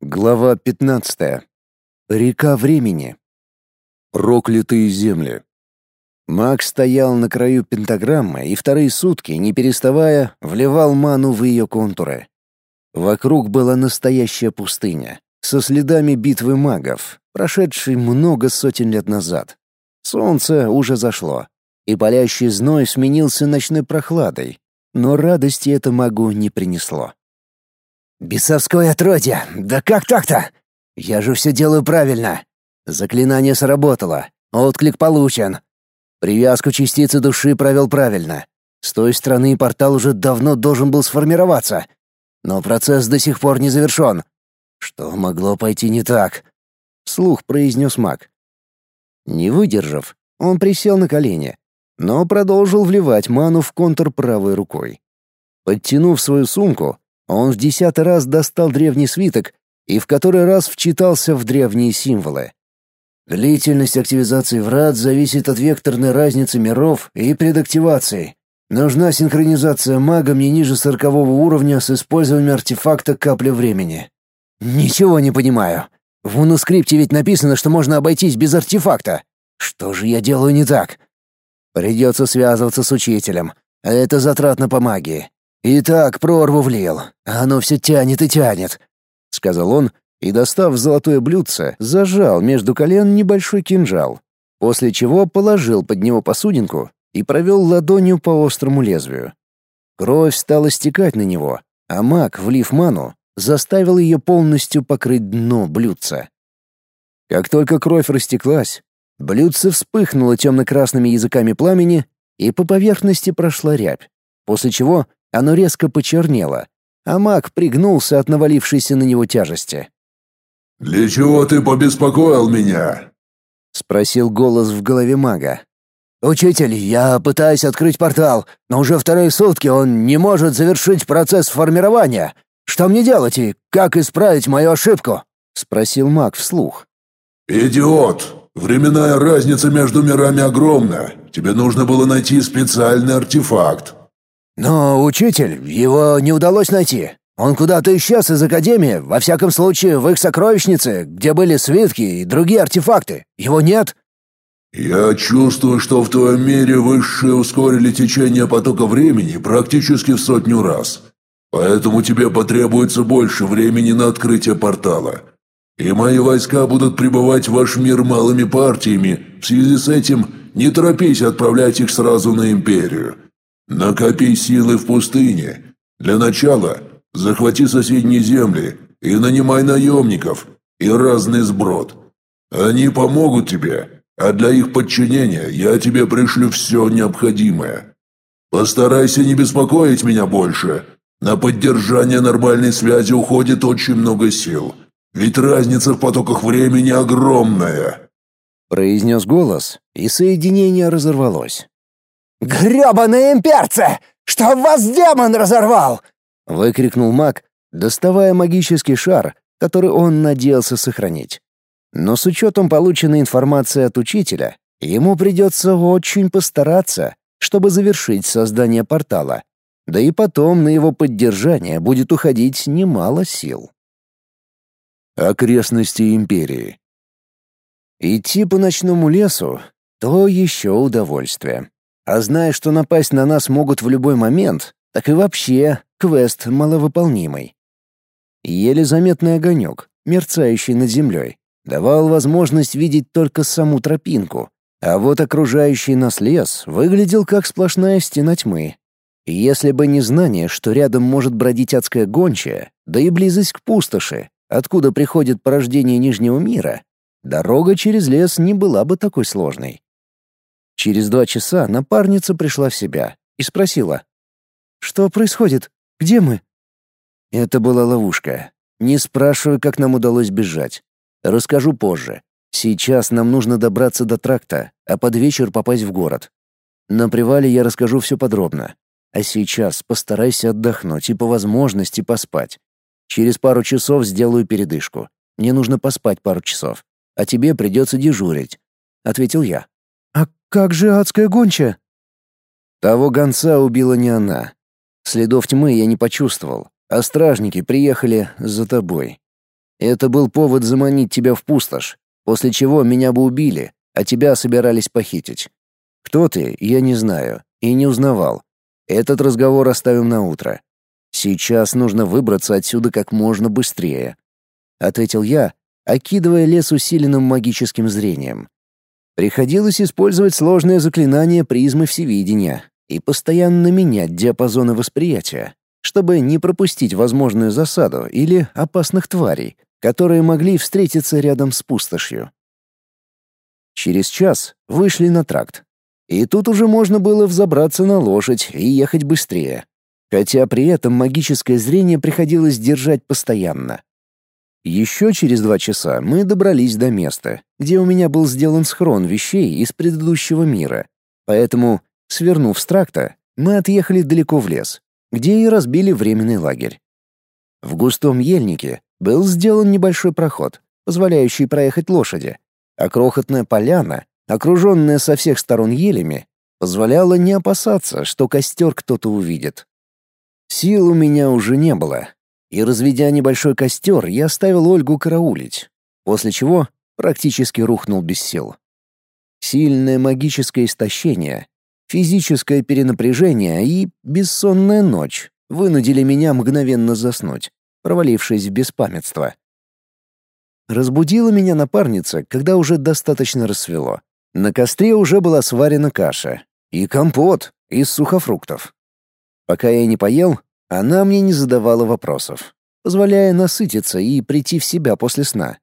Глава 15. Река времени. Проклятые земли. Маг стоял на краю пентаграммы и вторые сутки, не переставая, вливал ману в ее контуры. Вокруг была настоящая пустыня, со следами битвы магов, прошедшей много сотен лет назад. Солнце уже зашло, и палящий зной сменился ночной прохладой, но радости это магу не принесло. «Бесовское отродье! Да как так-то? Я же все делаю правильно. Заклинание сработало, отклик получен. Привязку частицы души провел правильно. С той стороны портал уже давно должен был сформироваться. Но процесс до сих пор не завершен. Что могло пойти не так?» Слух произнес маг. Не выдержав, он присел на колени, но продолжил вливать ману в контур правой рукой. Подтянув свою сумку, он в десятый раз достал древний свиток и в который раз вчитался в древние символы. Длительность активизации врат зависит от векторной разницы миров и предактивации. Нужна синхронизация магом не ниже сорокового уровня с использованием артефакта капля времени. Ничего не понимаю. В манускрипте ведь написано, что можно обойтись без артефакта. Что же я делаю не так? Придется связываться с учителем. Это затратно по магии. «И так прорву влил, а оно все тянет и тянет», — сказал он, и, достав золотое блюдце, зажал между колен небольшой кинжал, после чего положил под него посудинку и провел ладонью по острому лезвию. Кровь стала стекать на него, а маг, влив ману, заставил ее полностью покрыть дно блюдца. Как только кровь растеклась, блюдце вспыхнуло темно-красными языками пламени, и по поверхности прошла рябь, после чего оно резко почернело, а маг пригнулся от навалившейся на него тяжести. «Для чего ты побеспокоил меня?» — спросил голос в голове мага. «Учитель, я пытаюсь открыть портал, но уже вторые сутки он не может завершить процесс формирования. Что мне делать и как исправить мою ошибку?» — спросил маг вслух. «Идиот! Временная разница между мирами огромна. Тебе нужно было найти специальный артефакт. Но, учитель, его не удалось найти. Он куда-то исчез из Академии, во всяком случае, в их сокровищнице, где были свитки и другие артефакты. Его нет?» «Я чувствую, что в твоем мире высшие ускорили течение потока времени практически в сотню раз. Поэтому тебе потребуется больше времени на открытие портала. И мои войска будут прибывать в ваш мир малыми партиями. В связи с этим не торопись отправлять их сразу на Империю. Накопи силы в пустыне. Для начала захвати соседние земли и нанимай наемников и разный сброд. Они помогут тебе, а для их подчинения я тебе пришлю все необходимое. Постарайся не беспокоить меня больше. На поддержание нормальной связи уходит очень много сил, ведь разница в потоках времени огромная. Произнес голос, и соединение разорвалось. «Грёбаные имперцы! Что вас демон разорвал?» — выкрикнул маг, доставая магический шар, который он надеялся сохранить. Но с учетом полученной информации от учителя, ему придется очень постараться, чтобы завершить создание портала. Да и потом на его поддержание будет уходить немало сил. Окрестности империи. Идти по ночному лесу — то еще удовольствие. А зная, что напасть на нас могут в любой момент, так и вообще квест маловыполнимый. Еле заметный огонек, мерцающий над землей, давал возможность видеть только саму тропинку, а вот окружающий нас лес выглядел как сплошная стена тьмы. Если бы не знание, что рядом может бродить адская гончая, да и близость к пустоши, откуда приходит порождение Нижнего мира, дорога через лес не была бы такой сложной. Через два часа напарница пришла в себя и спросила. «Что происходит? Где мы?» Это была ловушка. Не спрашивай, как нам удалось бежать. Расскажу позже. Сейчас нам нужно добраться до тракта, а под вечер попасть в город. На привале я расскажу все подробно. А сейчас постарайся отдохнуть и по возможности поспать. Через пару часов сделаю передышку. Мне нужно поспать пару часов. А тебе придется дежурить», — ответил я. «А как же адская гончая?» Того гонца убила не она. Следов тьмы я не почувствовал, а стражники приехали за тобой. Это был повод заманить тебя в пустошь, после чего меня бы убили, а тебя собирались похитить. Кто ты, я не знаю и не узнавал. Этот разговор оставим на утро. Сейчас нужно выбраться отсюда как можно быстрее, ответил я, окидывая лес усиленным магическим зрением. Приходилось использовать сложное заклинание призмы всевидения и постоянно менять диапазоны восприятия, чтобы не пропустить возможную засаду или опасных тварей, которые могли встретиться рядом с пустошью. Через час вышли на тракт. И тут уже можно было взобраться на лошадь и ехать быстрее. Хотя при этом магическое зрение приходилось держать постоянно. Еще через два часа мы добрались до места, где у меня был сделан схрон вещей из предыдущего мира. Поэтому, свернув с тракта, мы отъехали далеко в лес, где и разбили временный лагерь. В густом ельнике был сделан небольшой проход, позволяющий проехать лошади, а крохотная поляна, окруженная со всех сторон елями, позволяла не опасаться, что костер кто-то увидит. Сил у меня уже не было, и, разведя небольшой костер, я оставил Ольгу караулить, после чего практически рухнул без сил. Сильное магическое истощение, физическое перенапряжение и бессонная ночь вынудили меня мгновенно заснуть, провалившись в беспамятство. Разбудила меня напарница, когда уже достаточно рассвело. На костре уже была сварена каша и компот из сухофруктов. Пока я не поел, она мне не задавала вопросов, позволяя насытиться и прийти в себя после сна.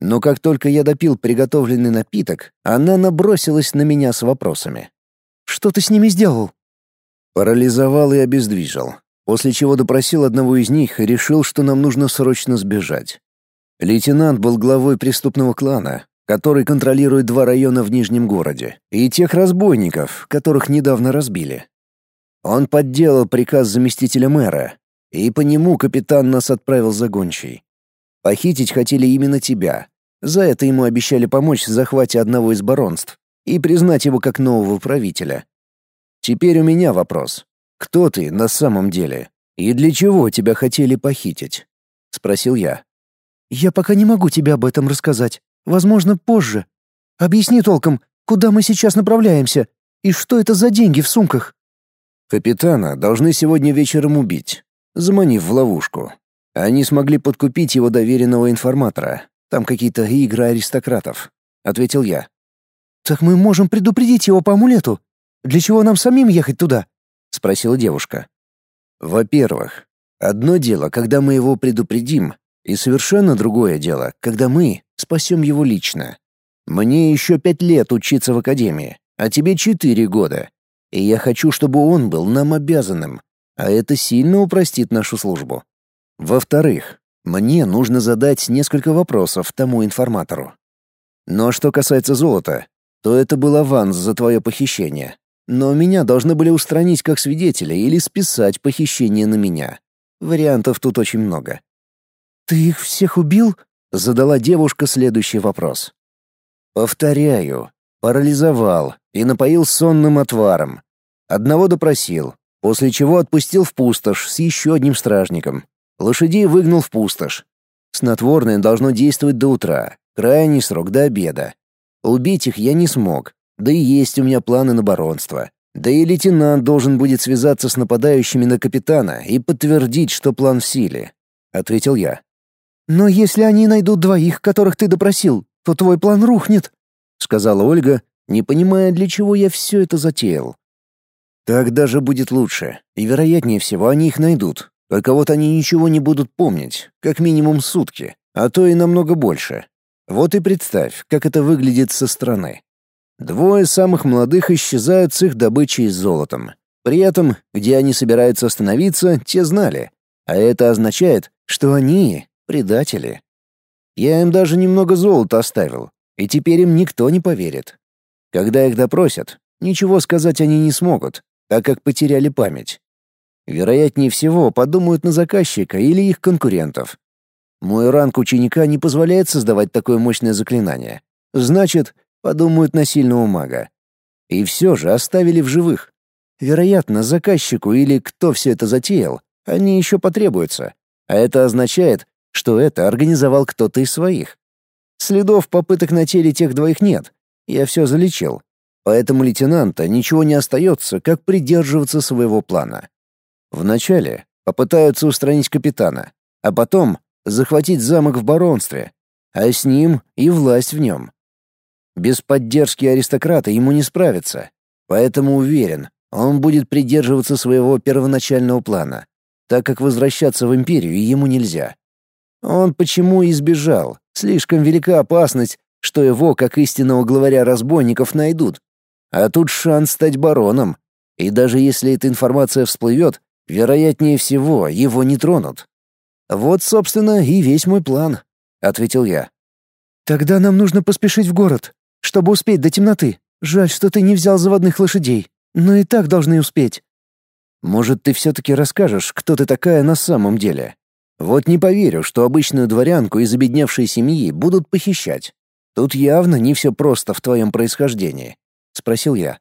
Но как только я допил приготовленный напиток, она набросилась на меня с вопросами. «Что ты с ними сделал?» Парализовал и обездвижил, после чего допросил одного из них и решил, что нам нужно срочно сбежать. Лейтенант был главой преступного клана, который контролирует два района в Нижнем городе, и тех разбойников, которых недавно разбили. Он подделал приказ заместителя мэра, и по нему капитан нас отправил за гончей. Похитить хотели именно тебя. За это ему обещали помочь в захвате одного из баронств и признать его как нового правителя. Теперь у меня вопрос. Кто ты на самом деле? И для чего тебя хотели похитить? Спросил я. «Я пока не могу тебе об этом рассказать. Возможно, позже. Объясни толком, куда мы сейчас направляемся и что это за деньги в сумках?» Капитана должны сегодня вечером убить, заманив в ловушку. Они смогли подкупить его доверенного информатора. Там какие-то игры аристократов, ответил я. Так мы можем предупредить его по амулету. Для чего нам самим ехать туда? спросила девушка. Во-первых, одно дело, когда мы его предупредим, и совершенно другое дело, когда мы спасем его лично. Мне еще пять лет учиться в академии, а тебе четыре года. И я хочу, чтобы он был нам обязанным, а это сильно упростит нашу службу. Во-вторых, мне нужно задать несколько вопросов тому информатору. Но что касается золота, то это был аванс за твое похищение. Но меня должны были устранить как свидетеля или списать похищение на меня. Вариантов тут очень много. «Ты их всех убил?» — задала девушка следующий вопрос. «Повторяю, парализовал и напоил сонным отваром. Одного допросил, после чего отпустил в пустошь с еще одним стражником. Лошадей выгнал в пустошь. Снотворное должно действовать до утра, крайний срок до обеда. Убить их я не смог, да и есть у меня планы на баронство. Да и лейтенант должен будет связаться с нападающими на капитана и подтвердить, что план в силе», — ответил я. «Но если они найдут двоих, которых ты допросил, то твой план рухнет», — сказала Ольга, не понимая, для чего я все это затеял. «Так даже будет лучше, и вероятнее всего они их найдут. Только вот они ничего не будут помнить, как минимум сутки, а то и намного больше. Вот и представь, как это выглядит со стороны. Двое самых молодых исчезают с их добычей с золотом. При этом, где они собираются остановиться, те знали. А это означает, что они Предатели. Я им даже немного золота оставил, и теперь им никто не поверит. Когда их допросят, ничего сказать они не смогут, так как потеряли память. Вероятнее всего, подумают на заказчика или их конкурентов. Мой ранг ученика не позволяет создавать такое мощное заклинание. Значит, подумают на сильного мага. И все же оставили в живых. Вероятно, заказчику или кто все это затеял, они еще потребуются. А это означает, что это организовал кто-то из своих. Следов попыток на теле тех двоих нет. Я все залечил. Поэтому лейтенанта ничего не остается, как придерживаться своего плана. Вначале попытаются устранить капитана, а потом захватить замок в баронстве, а с ним и власть в нем. Без поддержки аристократа ему не справиться, поэтому уверен, он будет придерживаться своего первоначального плана, так как возвращаться в империю ему нельзя. Он почему и сбежал? Слишком велика опасность, что его, как истинного главаря разбойников, найдут. А тут шанс стать бароном. И даже если эта информация всплывет, вероятнее всего, его не тронут. Вот, собственно, и весь мой план, ответил я. Тогда нам нужно поспешить в город, чтобы успеть до темноты. Жаль, что ты не взял заводных лошадей, но и так должны успеть. Может, ты все-таки расскажешь, кто ты такая на самом деле? Вот не поверю, что обычную дворянку из обедневшей семьи будут похищать. Тут явно не все просто в твоем происхождении», — спросил я.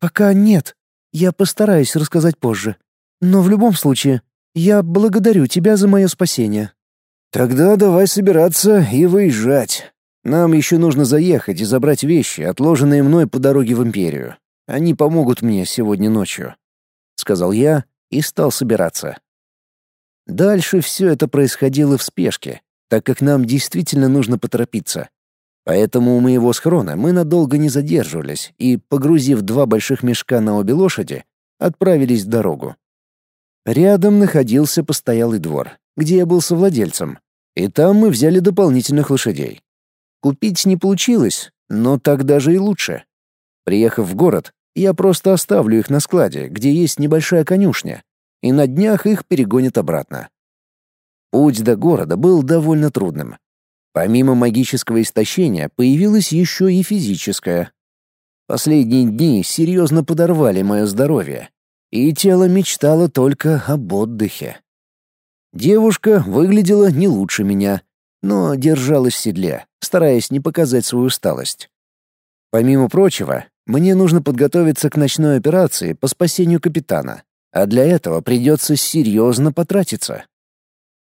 «Пока нет. Я постараюсь рассказать позже. Но в любом случае, я благодарю тебя за мое спасение». «Тогда давай собираться и выезжать. Нам еще нужно заехать и забрать вещи, отложенные мной по дороге в Империю. Они помогут мне сегодня ночью», — сказал я и стал собираться. Дальше все это происходило в спешке, так как нам действительно нужно поторопиться. Поэтому у моего схрона мы надолго не задерживались и, погрузив два больших мешка на обе лошади, отправились в дорогу. Рядом находился постоялый двор, где я был совладельцем, и там мы взяли дополнительных лошадей. Купить не получилось, но так даже и лучше. Приехав в город, я просто оставлю их на складе, где есть небольшая конюшня, и на днях их перегонят обратно. Путь до города был довольно трудным. Помимо магического истощения появилось еще и физическое. Последние дни серьезно подорвали мое здоровье, и тело мечтало только об отдыхе. Девушка выглядела не лучше меня, но держалась в седле, стараясь не показать свою усталость. Помимо прочего, мне нужно подготовиться к ночной операции по спасению капитана. А для этого придется серьезно потратиться.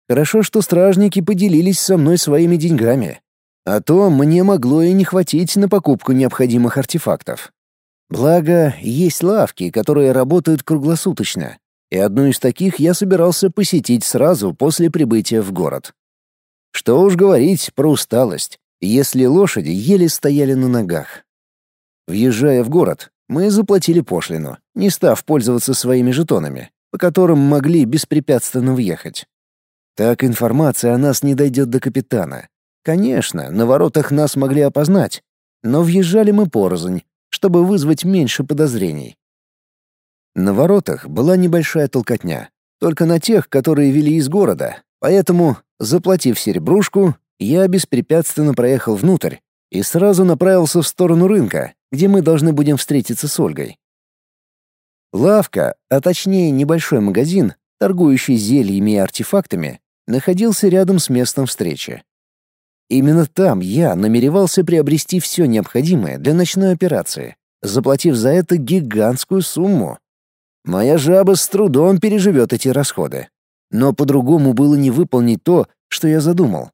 Хорошо, что стражники поделились со мной своими деньгами. А то мне могло и не хватить на покупку необходимых артефактов. Благо, есть лавки, которые работают круглосуточно, и одну из таких я собирался посетить сразу после прибытия в город. Что уж говорить про усталость, если лошади еле стояли на ногах. Въезжая в город, мы заплатили пошлину, не став пользоваться своими жетонами, по которым могли беспрепятственно въехать. Так информация о нас не дойдет до капитана. Конечно, на воротах нас могли опознать, но въезжали мы порознь, чтобы вызвать меньше подозрений. На воротах была небольшая толкотня, только на тех, которые вели из города, поэтому, заплатив серебрушку, я беспрепятственно проехал внутрь и сразу направился в сторону рынка, где мы должны будем встретиться с Ольгой. Лавка, а точнее небольшой магазин, торгующий зельями и артефактами, находился рядом с местом встречи. Именно там я намеревался приобрести все необходимое для ночной операции, заплатив за это гигантскую сумму. Моя жаба с трудом переживет эти расходы. Но по-другому было не выполнить то, что я задумал.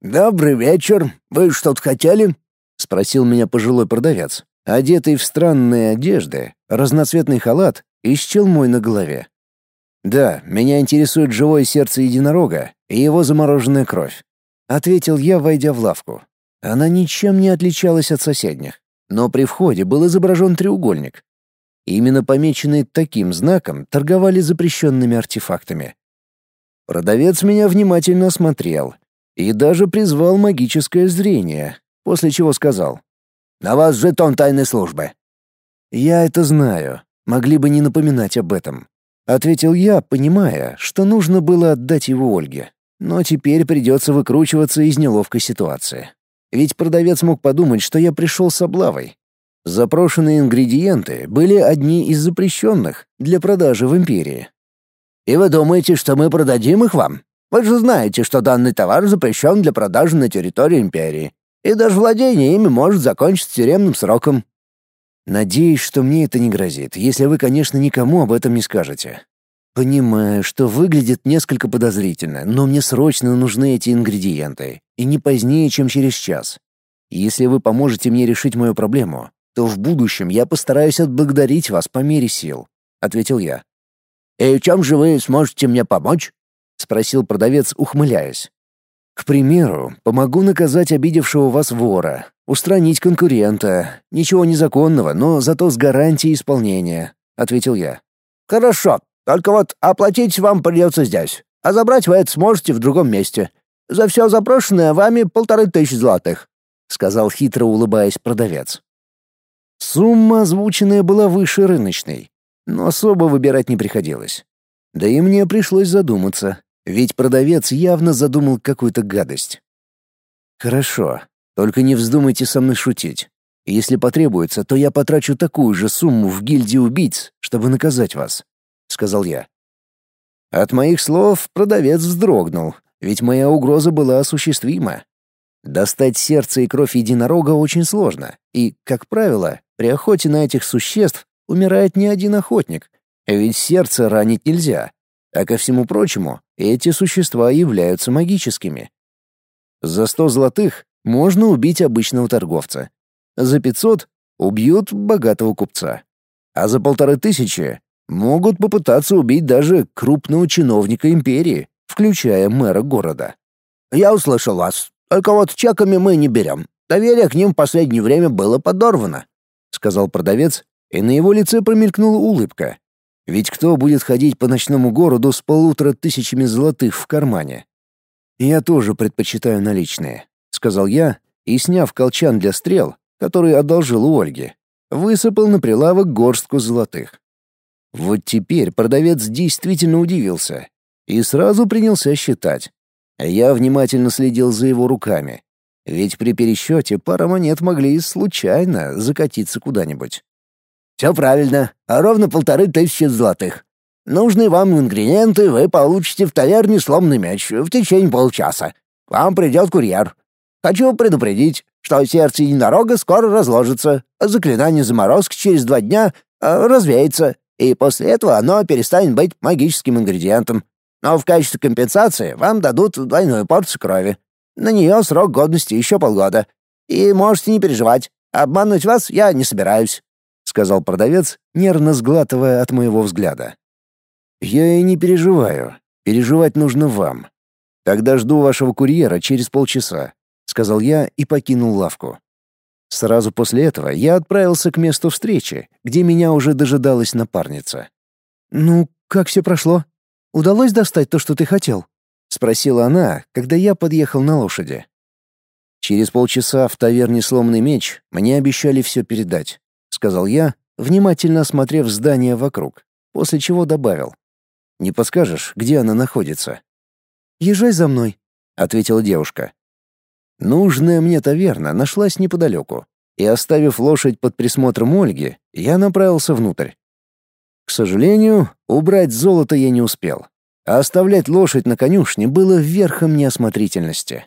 «Добрый вечер. Вы что-то хотели?» — спросил меня пожилой продавец одетый в странные одежды, разноцветный халат и с челмой на голове. «Да, меня интересует живое сердце единорога и его замороженная кровь», — ответил я, войдя в лавку. Она ничем не отличалась от соседних, но при входе был изображен треугольник. Именно помеченный таким знаком торговали запрещенными артефактами. Продавец меня внимательно осмотрел и даже призвал магическое зрение, после чего сказал на вас жетон тайной службы». «Я это знаю. Могли бы не напоминать об этом», — ответил я, понимая, что нужно было отдать его Ольге. Но теперь придется выкручиваться из неловкой ситуации. Ведь продавец мог подумать, что я пришел с облавой. Запрошенные ингредиенты были одни из запрещенных для продажи в Империи. «И вы думаете, что мы продадим их вам? Вы же знаете, что данный товар запрещен для продажи на территории Империи и даже владение ими может закончиться тюремным сроком. Надеюсь, что мне это не грозит, если вы, конечно, никому об этом не скажете. Понимаю, что выглядит несколько подозрительно, но мне срочно нужны эти ингредиенты, и не позднее, чем через час. Если вы поможете мне решить мою проблему, то в будущем я постараюсь отблагодарить вас по мере сил, ответил я. И чем же вы сможете мне помочь? спросил продавец, ухмыляясь. К примеру, помогу наказать обидевшего вас вора, устранить конкурента. Ничего незаконного, но зато с гарантией исполнения, ответил я. Хорошо, только вот оплатить вам придется здесь, а забрать вы это сможете в другом месте. За все запрошенное вами полторы тысячи злотых», — сказал хитро улыбаясь продавец. Сумма, озвученная, была выше рыночной, но особо выбирать не приходилось. Да и мне пришлось задуматься, ведь продавец явно задумал какую-то гадость. «Хорошо, только не вздумайте со мной шутить. Если потребуется, то я потрачу такую же сумму в гильдии убийц, чтобы наказать вас. — сказал я. От моих слов продавец вздрогнул, ведь моя угроза была осуществима. Достать сердце и кровь единорога очень сложно, и, как правило, при охоте на этих существ умирает не один охотник, ведь сердце ранить нельзя, а ко всему прочему, эти существа являются магическими. За сто золотых можно убить обычного торговца, за пятьсот убьют богатого купца, а за полторы тысячи Могут попытаться убить даже крупного чиновника империи, включая мэра города. «Я услышал вас. Только вот чеками мы не берем. Доверие к ним в последнее время было подорвано», — сказал продавец, и на его лице промелькнула улыбка. Ведь кто будет ходить по ночному городу с полутора тысячами золотых в кармане? «Я тоже предпочитаю наличные», — сказал я, и, сняв колчан для стрел, который одолжил у Ольги, высыпал на прилавок горстку золотых. Вот теперь продавец действительно удивился и сразу принялся считать. Я внимательно следил за его руками, ведь при пересчете пара монет могли случайно закатиться куда-нибудь. «Все правильно, а ровно полторы тысячи золотых. Нужные вам ингредиенты вы получите в таверне «Сломный мяч» в течение полчаса. Вам придет курьер. Хочу предупредить, что сердце единорога скоро разложится, а заклинание заморозки через два дня э, развеется, и после этого оно перестанет быть магическим ингредиентом. Но в качестве компенсации вам дадут двойную порцию крови. На нее срок годности еще полгода. И можете не переживать, обмануть вас я не собираюсь», — сказал продавец, нервно сглатывая от моего взгляда. «Я и не переживаю. Переживать нужно вам. Тогда жду вашего курьера через полчаса», — сказал я и покинул лавку. Сразу после этого я отправился к месту встречи, где меня уже дожидалась напарница. «Ну, как все прошло? Удалось достать то, что ты хотел?» — спросила она, когда я подъехал на лошади. «Через полчаса в таверне «Сломанный меч» мне обещали все передать», — сказал я, внимательно осмотрев здание вокруг, после чего добавил. «Не подскажешь, где она находится?» «Езжай за мной», — ответила девушка. Нужная мне таверна нашлась неподалеку, и, оставив лошадь под присмотром Ольги, я направился внутрь. К сожалению, убрать золото я не успел, а оставлять лошадь на конюшне было верхом неосмотрительности.